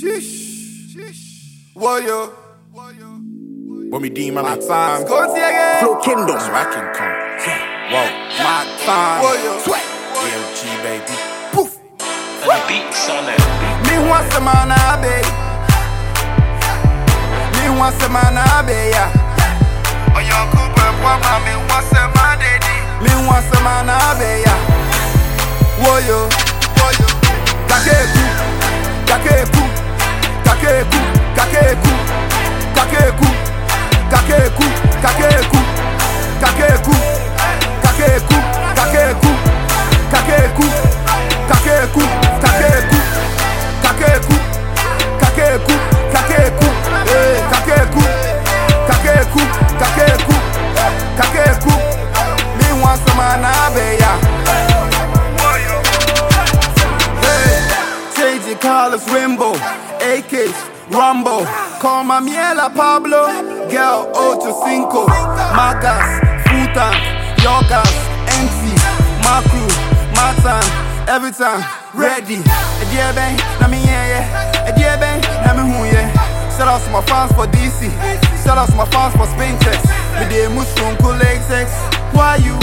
Sheesh. Warrior. When we deem my time. Go see again. Flow Kingdom. So I can come. Whoa. My time. Warrior. Sweat. AMG, baby. Poof. The beats on it. Me want some man abe. Me want some man abe ya. Oyo kupe kwa ma me want some man dedi. Me want some man abe Call my miela Pablo, girl Ocho Cinco, Magas, Futan, yogas, crew, my time, every time, ready. A dear bang, na me yeah yeah. A dear bang, na me who yeah. Shout out to my fans for DC, shout out to my fans for Spintex. Me dey mushroom cool sex. Why you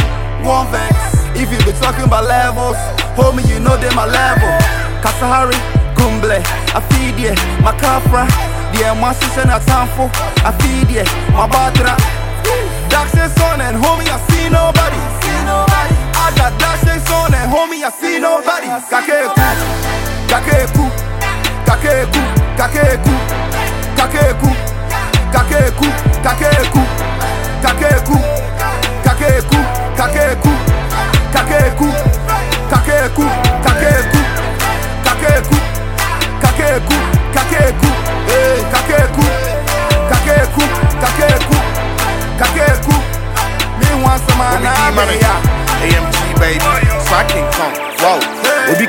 want vex? If you be talking about levels, homie, you know they my level. Kasahari, i feed ya my blɛ afei deɛ makafra deɛ moase sɛ natamfo afei deɛ mabatra daxeson and homia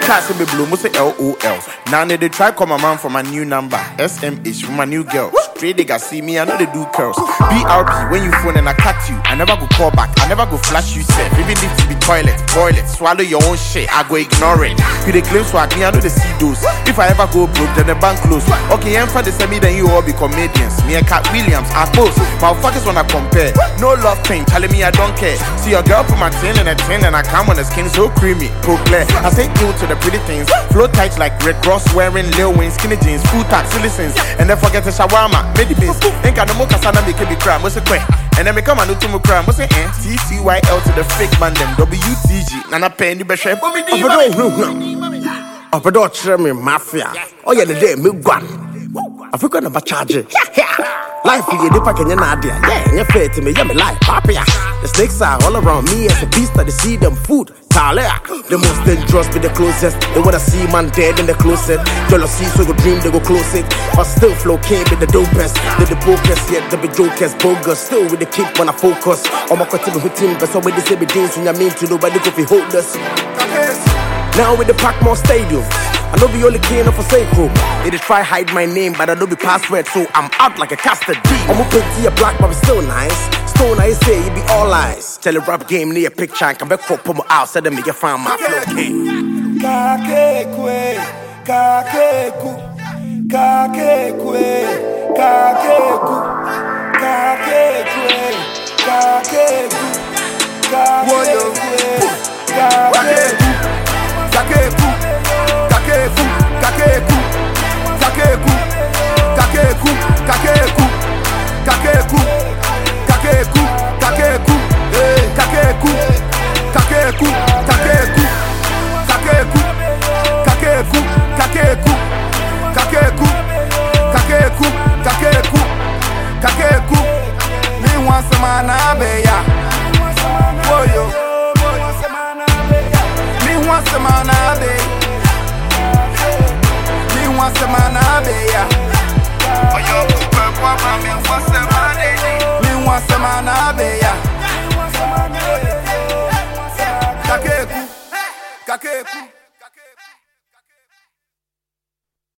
Obi cast me blue, must say LOL. Now they try call my man for my new number. SMH for my new girl. They got see me, I know they do curls. BRB when you phone and I cut you. I never go call back, I never go flash you safe. Even if to be toilet, toilet, swallow your own shit, I go ignore it. You they claim swag me, I know they see those. If I ever go broke, then the bank close. Okay, I'm for the semi, then you all be comedians. Me and Katt Williams, I post. Motherfuckers wanna compare. No love pain, telling me I don't care. See your girl put my tin in a tin and I come on the skin so creamy, proclair. I say ill to the pretty things. Flow tight like Red Ross wearing Lil Wayne skinny jeans, full tax, citizens. And then forget the shawarma, Made the best. Ain't got no more casana, make it be crime. What's a? And then me come and do my crime. What's an N? T T Y L to the fake man, them WTG. Nana penny, beshe. Ọbẹ̀dọ̀ kyerẹ́ me mafia, ọ̀yẹ̀ ni dẹ́ mi gwan, àfikún ẹ̀ bá charge. Life yɛ nipa kɛnyɛ n'adeɛ, yɛ ɛnyɛ fɛɛ tɛmɛ yɛ mi life, papia. The snakes are all around me as a beast, I see them food. Talia, the most dangerous be the closest. They wanna see man dead in the closet. Jealousy, so go dream, they go close it. But still, flow came with the dopest. They the brokest, yet they be jokers, bogus. Still with the kick when I focus. On my cutting with team, but so when they say be dance when you mean to nobody fi hold us. Now with the Packmore Stadium. I know be only king of a sacro. They dey try hide my name, but I know be password, so I'm out like a casted D. I'm a pretty a black, but it's still nice. Stone, I say, it be all eyes. Tell a rap game near picture, and come back for my out, so then me get find my flow. Kakekwe, kakeku, kakekwe, kakeku, kakekwe, kakeku,